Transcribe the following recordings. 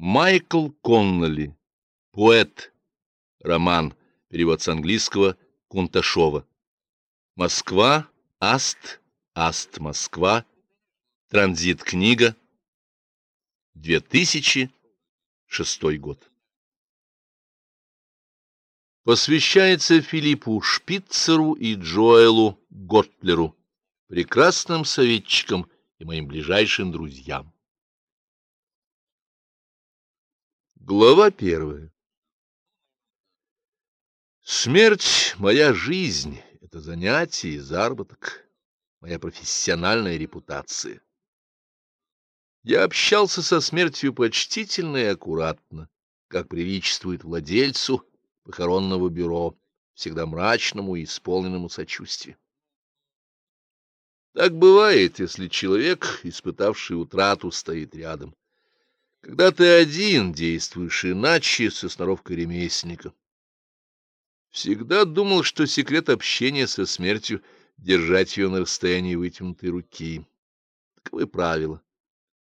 Майкл Конноли. Поэт. Роман. Перевод с английского Кунташова. Москва. Аст. Аст. Москва. Транзит. Книга. 2006 год. Посвящается Филиппу Шпицеру и Джоэлу Готтлеру, прекрасным советчикам и моим ближайшим друзьям. Глава первая. Смерть — моя жизнь, это занятие и заработок, моя профессиональная репутация. Я общался со смертью почтительно и аккуратно, как приличествует владельцу похоронного бюро, всегда мрачному и исполненному сочувствия. Так бывает, если человек, испытавший утрату, стоит рядом. Когда ты один, действуешь иначе, со сноровкой ремесленника. Всегда думал, что секрет общения со смертью — держать ее на расстоянии вытянутой руки. Таковы правила.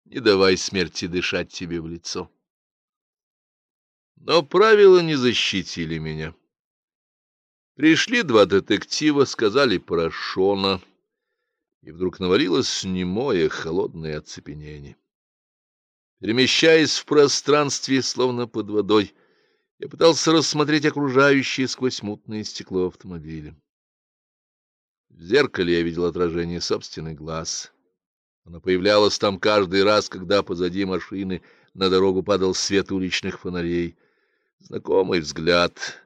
Не давай смерти дышать тебе в лицо. Но правила не защитили меня. Пришли два детектива, сказали про Шона, и вдруг навалилось немое холодное оцепенение. Перемещаясь в пространстве, словно под водой, я пытался рассмотреть окружающее сквозь мутное стекло автомобиля. В зеркале я видел отражение собственных глаз. Оно появлялось там каждый раз, когда позади машины на дорогу падал свет уличных фонарей. Знакомый взгляд.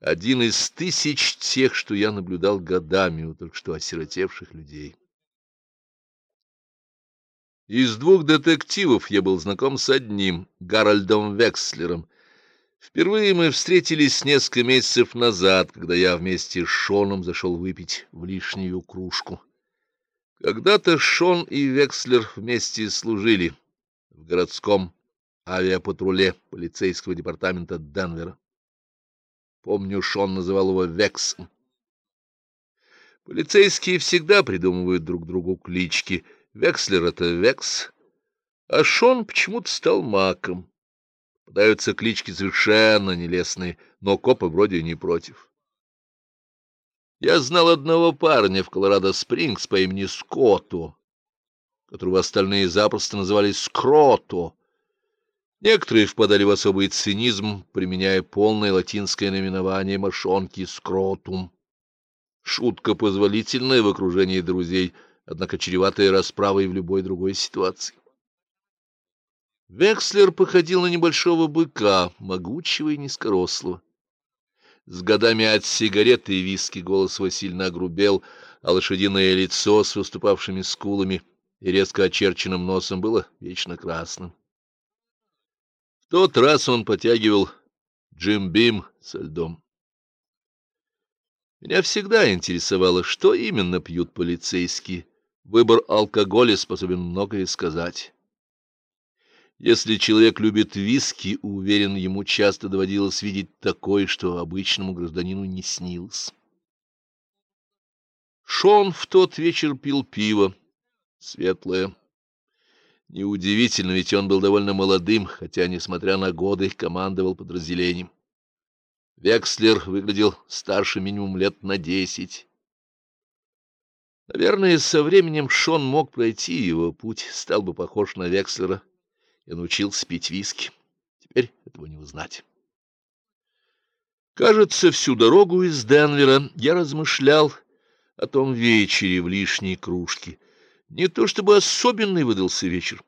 Один из тысяч тех, что я наблюдал годами у только что осиротевших людей. Из двух детективов я был знаком с одним, Гарольдом Векслером. Впервые мы встретились несколько месяцев назад, когда я вместе с Шоном зашел выпить в лишнюю кружку. Когда-то Шон и Векслер вместе служили в городском авиапатруле полицейского департамента Денвера. Помню, Шон называл его Вексом. Полицейские всегда придумывают друг другу клички — Векслер — это Векс, а Шон почему-то стал маком. Подаются клички совершенно нелестные, но копы вроде не против. Я знал одного парня в Колорадо-Спрингс по имени Скотто, которого остальные запросто называли Скрото. Некоторые впадали в особый цинизм, применяя полное латинское наименование мошонки «скротум». Шутка позволительная в окружении друзей — однако чреватая расправой в любой другой ситуации. Векслер походил на небольшого быка, могучего и низкорослого. С годами от сигареты и виски голос его сильно огрубел, а лошадиное лицо с выступавшими скулами и резко очерченным носом было вечно красным. В тот раз он потягивал Джим Бим со льдом. Меня всегда интересовало, что именно пьют полицейские, Выбор алкоголя способен многое сказать. Если человек любит виски, уверен, ему часто доводилось видеть такое, что обычному гражданину не снилось. Шон в тот вечер пил пиво, светлое. Неудивительно, ведь он был довольно молодым, хотя, несмотря на годы, командовал подразделением. Векслер выглядел старше минимум лет на десять. Наверное, со временем Шон мог пройти его путь, стал бы похож на Векслера и научился пить виски. Теперь этого не узнать. Кажется, всю дорогу из Денвера я размышлял о том вечере в лишней кружке. Не то чтобы особенный выдался вечер.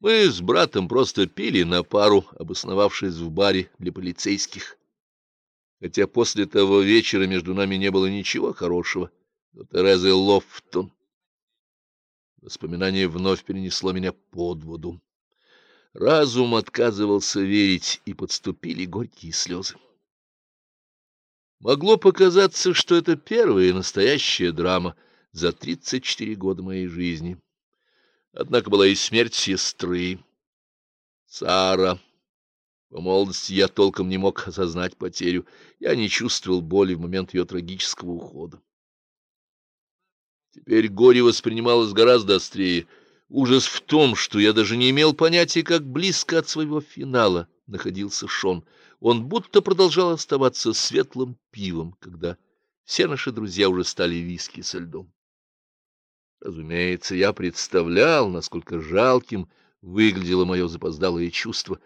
Мы с братом просто пили на пару, обосновавшись в баре для полицейских. Хотя после того вечера между нами не было ничего хорошего до Терезы Лофтон. Воспоминание вновь перенесло меня под воду. Разум отказывался верить, и подступили горькие слезы. Могло показаться, что это первая настоящая драма за 34 года моей жизни. Однако была и смерть сестры. Сара. По молодости я толком не мог осознать потерю. Я не чувствовал боли в момент ее трагического ухода. Теперь горе воспринималось гораздо острее. Ужас в том, что я даже не имел понятия, как близко от своего финала находился Шон. Он будто продолжал оставаться светлым пивом, когда все наши друзья уже стали виски со льдом. Разумеется, я представлял, насколько жалким выглядело мое запоздалое чувство.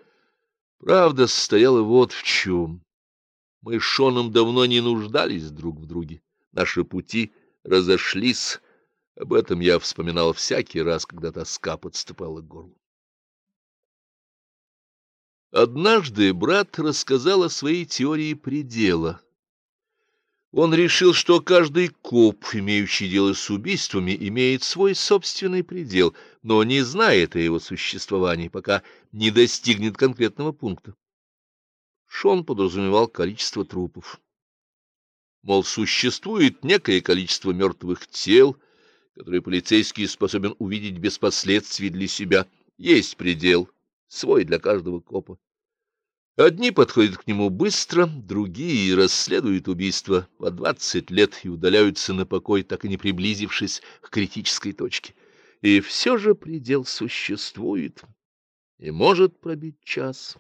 Правда состояла вот в чем. Мы с Шоном давно не нуждались друг в друге. Наши пути разошлись, об этом я вспоминал всякий раз, когда тоска подступала к горлу. Однажды брат рассказал о своей теории предела. Он решил, что каждый коп, имеющий дело с убийствами, имеет свой собственный предел, но не знает о его существовании, пока не достигнет конкретного пункта. Шон подразумевал количество трупов. Мол, существует некое количество мертвых тел, который полицейский способен увидеть без последствий для себя, есть предел, свой для каждого копа. Одни подходят к нему быстро, другие расследуют убийство по двадцать лет и удаляются на покой, так и не приблизившись к критической точке. И все же предел существует и может пробить час.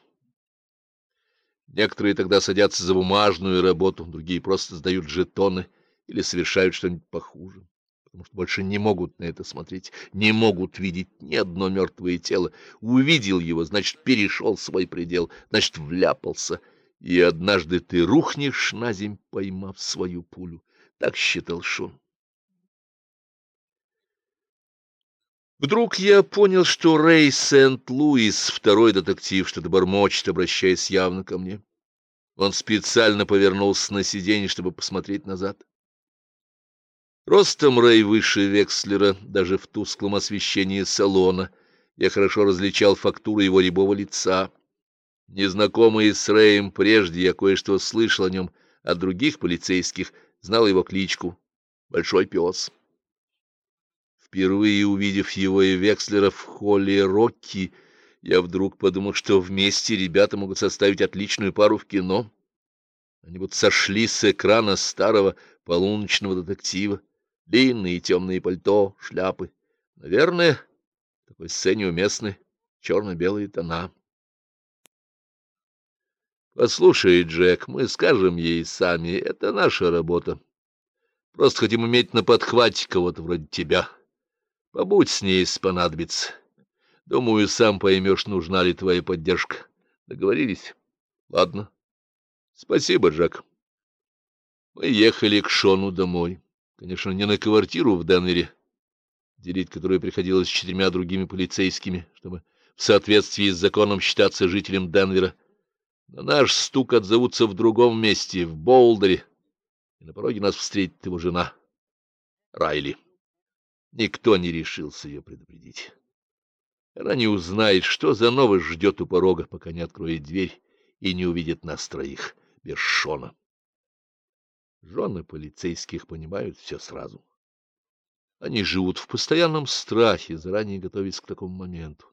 Некоторые тогда садятся за бумажную работу, другие просто сдают жетоны или совершают что-нибудь похуже потому что больше не могут на это смотреть, не могут видеть ни одно мертвое тело. Увидел его, значит, перешел свой предел, значит, вляпался, и однажды ты рухнешь на земь, поймав свою пулю. Так считал Шон. Вдруг я понял, что Рэй Сент-Луис, второй детектив, что-то бормочет, обращаясь явно ко мне. Он специально повернулся на сиденье, чтобы посмотреть назад. Ростом Рэй выше Векслера, даже в тусклом освещении салона. Я хорошо различал фактуру его рябого лица. Незнакомый с Рэем прежде, я кое-что слышал о нем от других полицейских, знал его кличку — Большой пес. Впервые увидев его и Векслера в холле Рокки, я вдруг подумал, что вместе ребята могут составить отличную пару в кино. Они вот сошли с экрана старого полуночного детектива. Длинные темные пальто, шляпы. Наверное, в такой сцене уместны черно-белые тона. Послушай, Джек, мы скажем ей сами, это наша работа. Просто хотим иметь на подхвате кого-то вроде тебя. Побудь с ней, понадобится. Думаю, сам поймешь, нужна ли твоя поддержка. Договорились? Ладно. Спасибо, Джек. Мы ехали к Шону домой. Конечно, не на квартиру в Денвере, делить которую приходилось с четырьмя другими полицейскими, чтобы в соответствии с законом считаться жителем Денвера. На наш стук отзовутся в другом месте, в Болдере, и на пороге нас встретит его жена, Райли. Никто не решился ее предупредить. Она не узнает, что за новость ждет у порога, пока не откроет дверь и не увидит нас троих без Шона. Жены полицейских понимают все сразу. Они живут в постоянном страхе, заранее готовясь к такому моменту.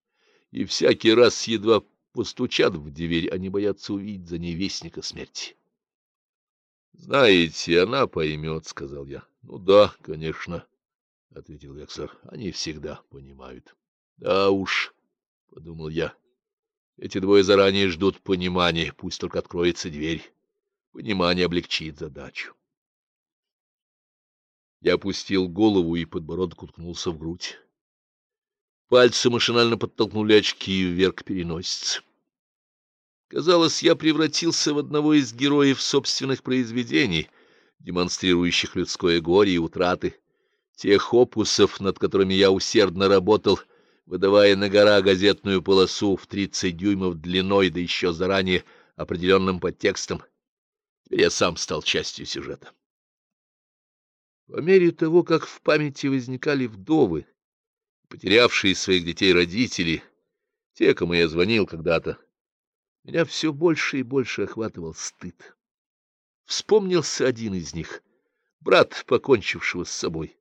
И всякий раз, едва постучат в дверь, они боятся увидеть за ней вестника смерти. — Знаете, она поймет, — сказал я. — Ну да, конечно, — ответил Вексер. — Они всегда понимают. — Да уж, — подумал я. Эти двое заранее ждут понимания, пусть только откроется дверь. Понимание облегчит задачу. Я опустил голову, и подбородок уткнулся в грудь. Пальцы машинально подтолкнули очки вверх переносицы. Казалось, я превратился в одного из героев собственных произведений, демонстрирующих людское горе и утраты, тех опусов, над которыми я усердно работал, выдавая на гора газетную полосу в тридцать дюймов длиной, да еще заранее определенным подтекстом. Я сам стал частью сюжета. По мере того, как в памяти возникали вдовы, потерявшие своих детей родители, те, кому я звонил когда-то, меня все больше и больше охватывал стыд. Вспомнился один из них, брат, покончившего с собой.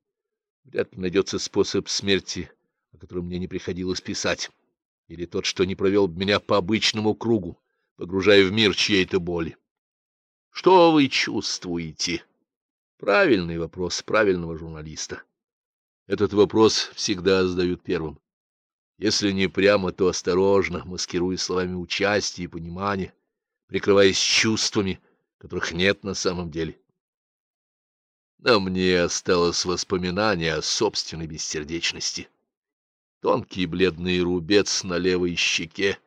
Вряд ли найдется способ смерти, о котором мне не приходилось писать, или тот, что не провел меня по обычному кругу, погружая в мир чьей-то боли. Что вы чувствуете? Правильный вопрос правильного журналиста. Этот вопрос всегда задают первым. Если не прямо, то осторожно, маскируя словами участия и понимания, прикрываясь чувствами, которых нет на самом деле. На мне осталось воспоминание о собственной бессердечности. Тонкий бледный рубец на левой щеке,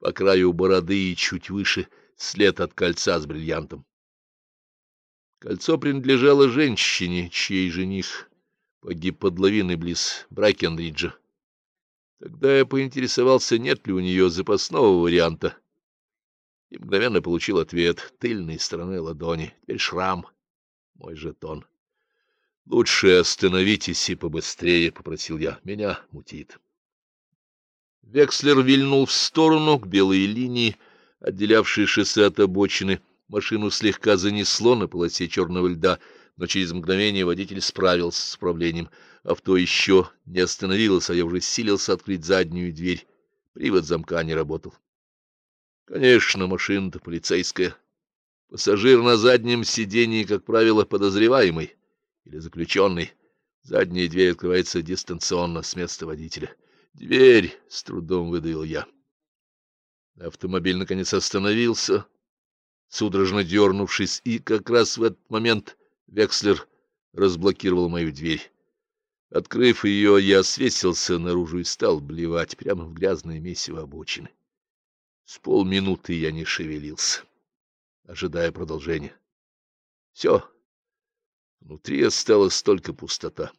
по краю бороды и чуть выше след от кольца с бриллиантом. Кольцо принадлежало женщине, чей жених погиб под лавиной близ Брайкенриджа. Тогда я поинтересовался, нет ли у нее запасного варианта, и мгновенно получил ответ тыльной стороной ладони. Теперь шрам, мой жетон. — Лучше остановитесь и побыстрее, — попросил я. Меня мутит. Векслер вильнул в сторону к белой линии, отделявшей шоссе от обочины. Машину слегка занесло на полосе черного льда, но через мгновение водитель справился с управлением. Авто еще не остановилось, а я уже силился открыть заднюю дверь. Привод замка не работал. Конечно, машина-то полицейская. Пассажир на заднем сидении, как правило, подозреваемый или заключенный. Задняя дверь открывается дистанционно с места водителя. Дверь с трудом выдавил я. Автомобиль наконец остановился, судорожно дернувшись, и как раз в этот момент Векслер разблокировал мою дверь. Открыв ее, я свесился наружу и стал блевать прямо в грязное месиво обочины. С полминуты я не шевелился, ожидая продолжения. Все. Внутри осталась только пустота.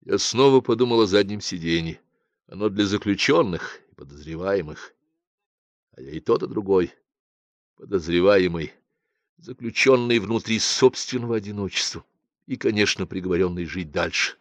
Я снова подумал о заднем сиденье. Оно для заключенных и подозреваемых. А я и тот, и другой. Подозреваемый, заключенный внутри собственного одиночества и, конечно, приговоренный жить дальше.